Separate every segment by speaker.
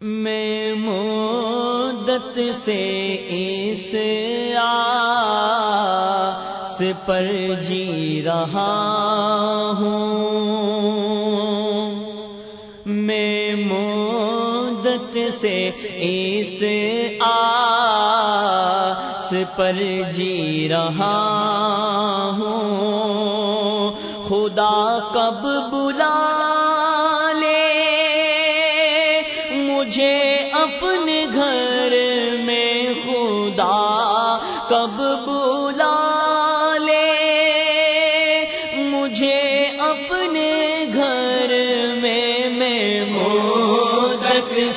Speaker 1: میں مدت سے اس آس پر جی رہا ہوں۔ میں مدت سے اس آس پر جی رہا ہوں۔ خدا کب بلا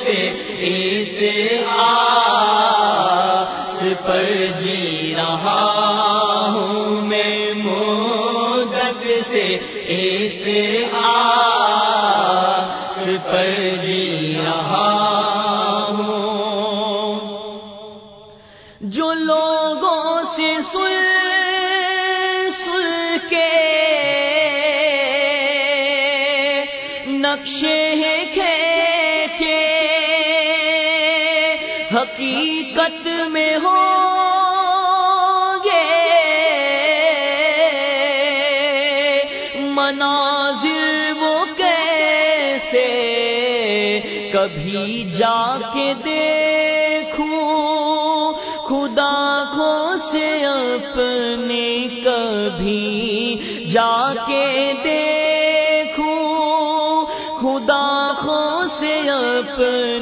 Speaker 1: سے اس آس پر جی رہا ہوں میں مودت سے اس آس پر جی رہا ہوں۔ جو لوگوں سے سن سن کے نقشے حقیقت میں ہو گے مناظر وہ کیسے کبھی جا کے دیکھوں خدا کو سے اپنے کبھی جا کے دیکھوں خدا کو سے اپنی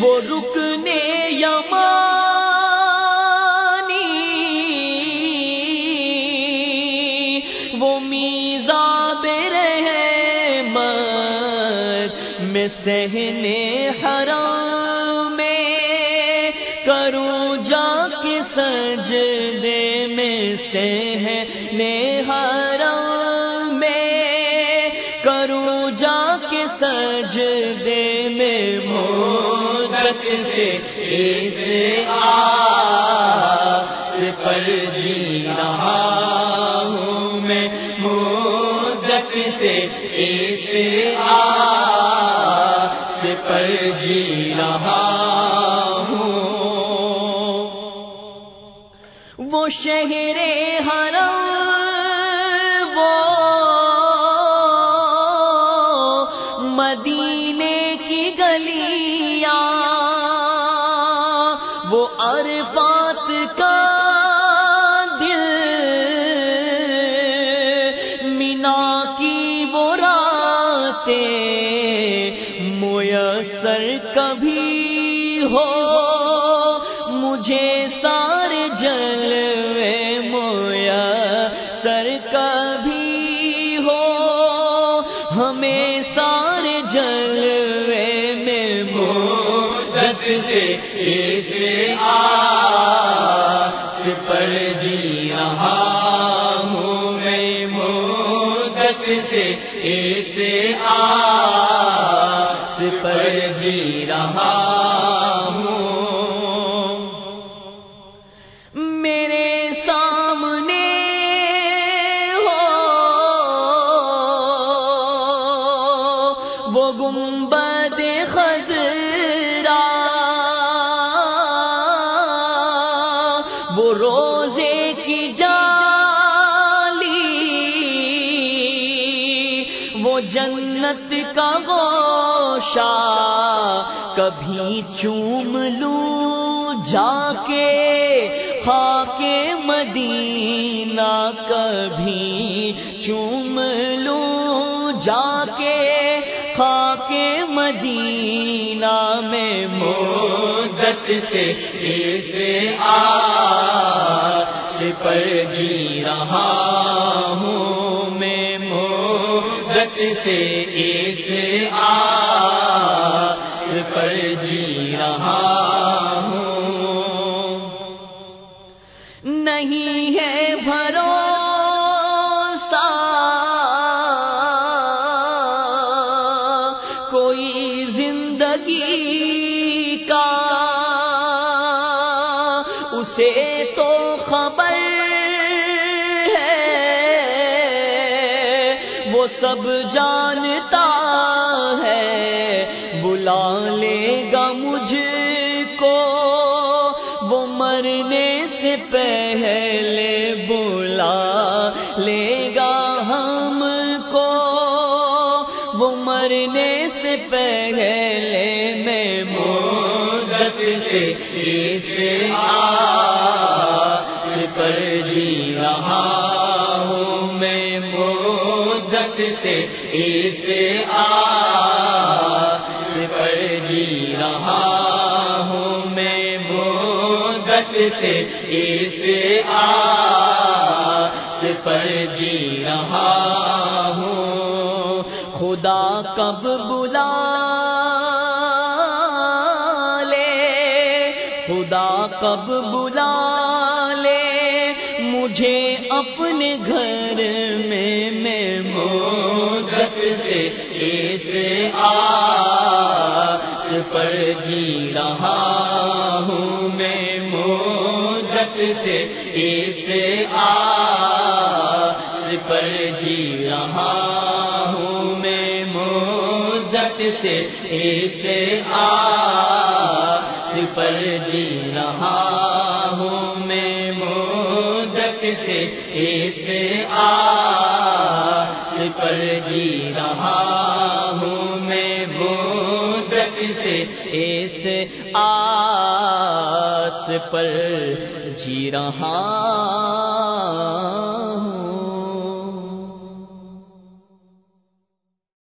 Speaker 1: وہ رکنے یمانی، وہ میزا رہے میں سہنے حرام میں کروں، جا کے سج دے میں سہنے سے اس آس پر جی رہا ہوں میں مودت سے اس آس پر جی رہا ہوں وہ شہر حرم عرفات کا دل۔ مینا کی وہ راتیں میسر کبھی ہو۔ مجھے سارے جلوے مویا سر کبھی ہو۔ ہمیں سارے جلوے میں مدت سے پر جی رہا ہوں میں مدت سے اس آس پر جی رہا ہوں۔ میرے سامنے ہو وہ گنبد خزرا گوشا کبھی چوم لوں جا کے خاک مدینہ، کبھی چوم لوں جا کے خاک مدینہ میں مدت سے اس آس پر جی رہا ہوں۔ سے اس آس پر جی رہا ہوں۔ نہیں ہے بھروسہ کوئی زندگی وہ سب جانتا ہے، بلا لے گا مجھ کو۔ وہ مرنے سے پہلے بلا لے گا ہم کو۔ وہ مرنے سے پہلے میں مدت سے اس پر جی رہا سے اس آس پر جی رہا ہوں میں مدت سے اس آس پر جی رہا ہوں۔ خدا کب بلا لے؟ خدا کب بلا لے؟ مجھے اپنے گھر میں سے اس آس پر جی رہا ہوں میں مودت سے اس آس پر جی رہا ہوں میں مودت سے اس آس پر جی رہا ہوں میں جی سے اس آس پر جی رہا ہوں میں مدت سے اس آس پر جی رہا